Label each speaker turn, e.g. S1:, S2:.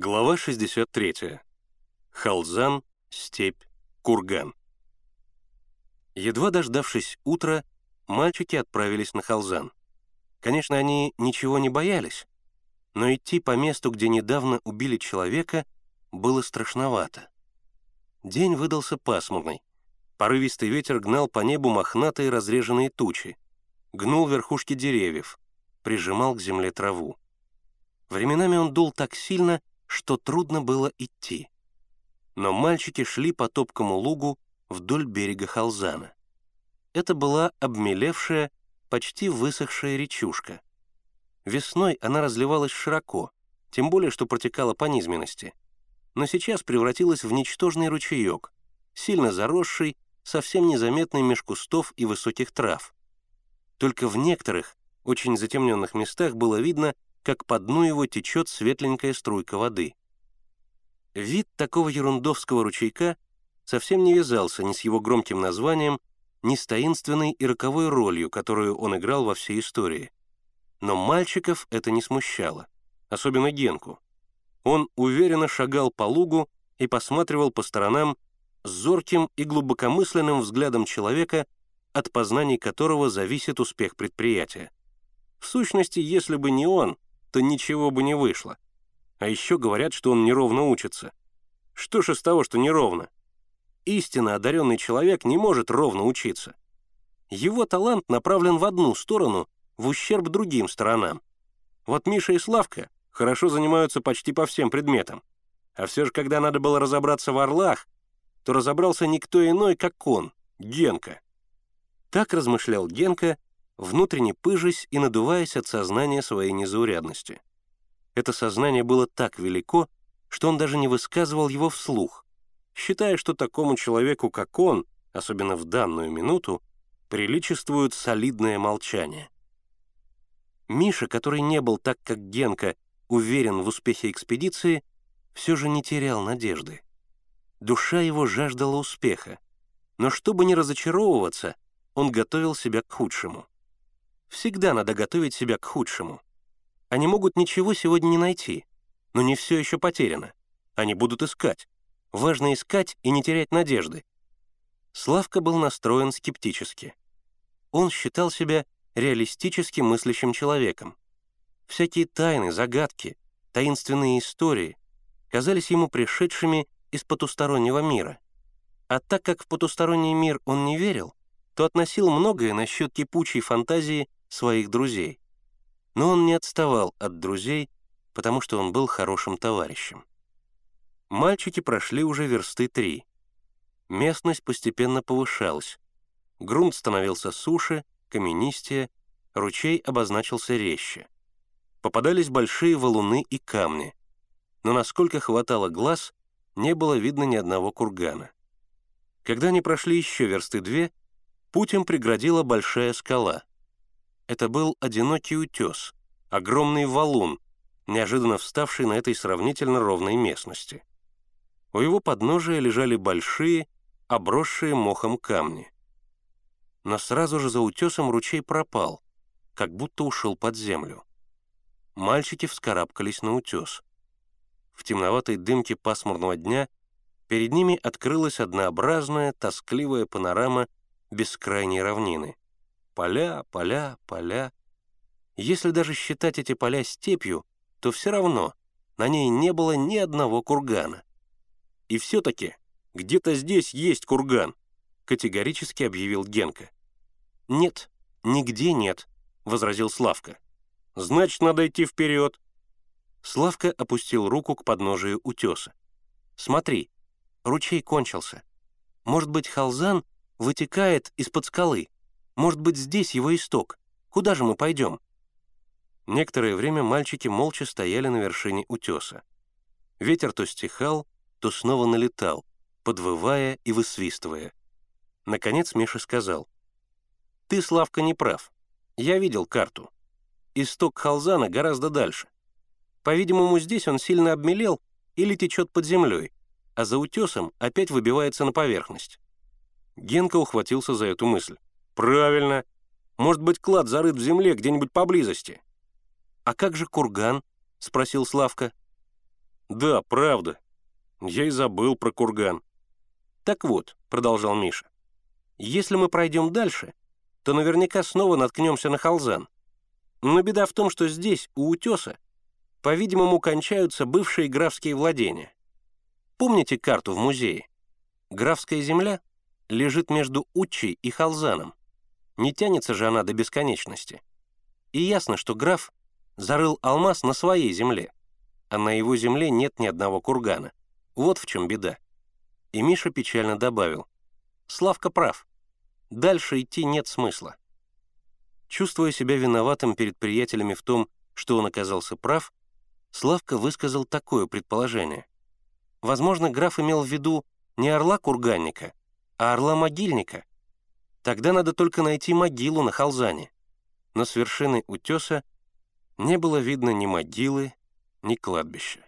S1: Глава 63. Халзан, степь, курган. Едва дождавшись утра, мальчики отправились на Халзан. Конечно, они ничего не боялись, но идти по месту, где недавно убили человека, было страшновато. День выдался пасмурный. Порывистый ветер гнал по небу мохнатые разреженные тучи, гнул верхушки деревьев, прижимал к земле траву. Временами он дул так сильно, что трудно было идти. Но мальчики шли по топкому лугу вдоль берега Халзана. Это была обмелевшая, почти высохшая речушка. Весной она разливалась широко, тем более, что протекала по низменности. Но сейчас превратилась в ничтожный ручеек, сильно заросший, совсем незаметный меж кустов и высоких трав. Только в некоторых, очень затемненных местах было видно, как по дну его течет светленькая струйка воды. Вид такого ерундовского ручейка совсем не вязался ни с его громким названием, ни с таинственной и роковой ролью, которую он играл во всей истории. Но мальчиков это не смущало, особенно Генку. Он уверенно шагал по лугу и посматривал по сторонам с зорким и глубокомысленным взглядом человека, от познаний которого зависит успех предприятия. В сущности, если бы не он, то ничего бы не вышло. А еще говорят, что он неровно учится. Что ж из того, что неровно? Истинно одаренный человек не может ровно учиться. Его талант направлен в одну сторону, в ущерб другим сторонам. Вот Миша и Славка хорошо занимаются почти по всем предметам. А все же, когда надо было разобраться в орлах, то разобрался никто иной, как он, Генка. Так размышлял Генка, внутренне пыжась и надуваясь от сознания своей незаурядности. Это сознание было так велико, что он даже не высказывал его вслух, считая, что такому человеку, как он, особенно в данную минуту, приличествует солидное молчание. Миша, который не был так, как Генка, уверен в успехе экспедиции, все же не терял надежды. Душа его жаждала успеха, но чтобы не разочаровываться, он готовил себя к худшему. Всегда надо готовить себя к худшему. Они могут ничего сегодня не найти, но не все еще потеряно. Они будут искать. Важно искать и не терять надежды. Славка был настроен скептически. Он считал себя реалистически мыслящим человеком. Всякие тайны, загадки, таинственные истории казались ему пришедшими из потустороннего мира. А так как в потусторонний мир он не верил, то относил многое насчет кипучей фантазии своих друзей. Но он не отставал от друзей, потому что он был хорошим товарищем. Мальчики прошли уже версты три. Местность постепенно повышалась. Грунт становился суше, каменистее, ручей обозначился резче. Попадались большие валуны и камни. Но насколько хватало глаз, не было видно ни одного кургана. Когда они прошли еще версты две, путь им преградила большая скала. Это был одинокий утес, огромный валун, неожиданно вставший на этой сравнительно ровной местности. У его подножия лежали большие, обросшие мохом камни. Но сразу же за утесом ручей пропал, как будто ушел под землю. Мальчики вскарабкались на утес. В темноватой дымке пасмурного дня перед ними открылась однообразная, тоскливая панорама бескрайней равнины. Поля, поля, поля. Если даже считать эти поля степью, то все равно на ней не было ни одного кургана. И все-таки где-то здесь есть курган, категорически объявил Генка. Нет, нигде нет, возразил Славка. Значит, надо идти вперед. Славка опустил руку к подножию утеса. Смотри, ручей кончился. Может быть, Халзан вытекает из-под скалы. Может быть, здесь его исток. Куда же мы пойдем?» Некоторое время мальчики молча стояли на вершине утеса. Ветер то стихал, то снова налетал, подвывая и высвистывая. Наконец Миша сказал, «Ты, Славка, не прав. Я видел карту. Исток Халзана гораздо дальше. По-видимому, здесь он сильно обмелел или течет под землей, а за утесом опять выбивается на поверхность». Генка ухватился за эту мысль. «Правильно. Может быть, клад зарыт в земле где-нибудь поблизости». «А как же курган?» — спросил Славка. «Да, правда. Я и забыл про курган». «Так вот», — продолжал Миша, «если мы пройдем дальше, то наверняка снова наткнемся на Халзан. Но беда в том, что здесь, у утеса, по-видимому, кончаются бывшие графские владения. Помните карту в музее? Графская земля лежит между Учей и Халзаном. Не тянется же она до бесконечности. И ясно, что граф зарыл алмаз на своей земле, а на его земле нет ни одного кургана. Вот в чем беда. И Миша печально добавил. Славка прав. Дальше идти нет смысла. Чувствуя себя виноватым перед приятелями в том, что он оказался прав, Славка высказал такое предположение. Возможно, граф имел в виду не орла-курганника, а орла-могильника. Тогда надо только найти могилу на Халзане. Но с вершины утеса не было видно ни могилы, ни кладбища.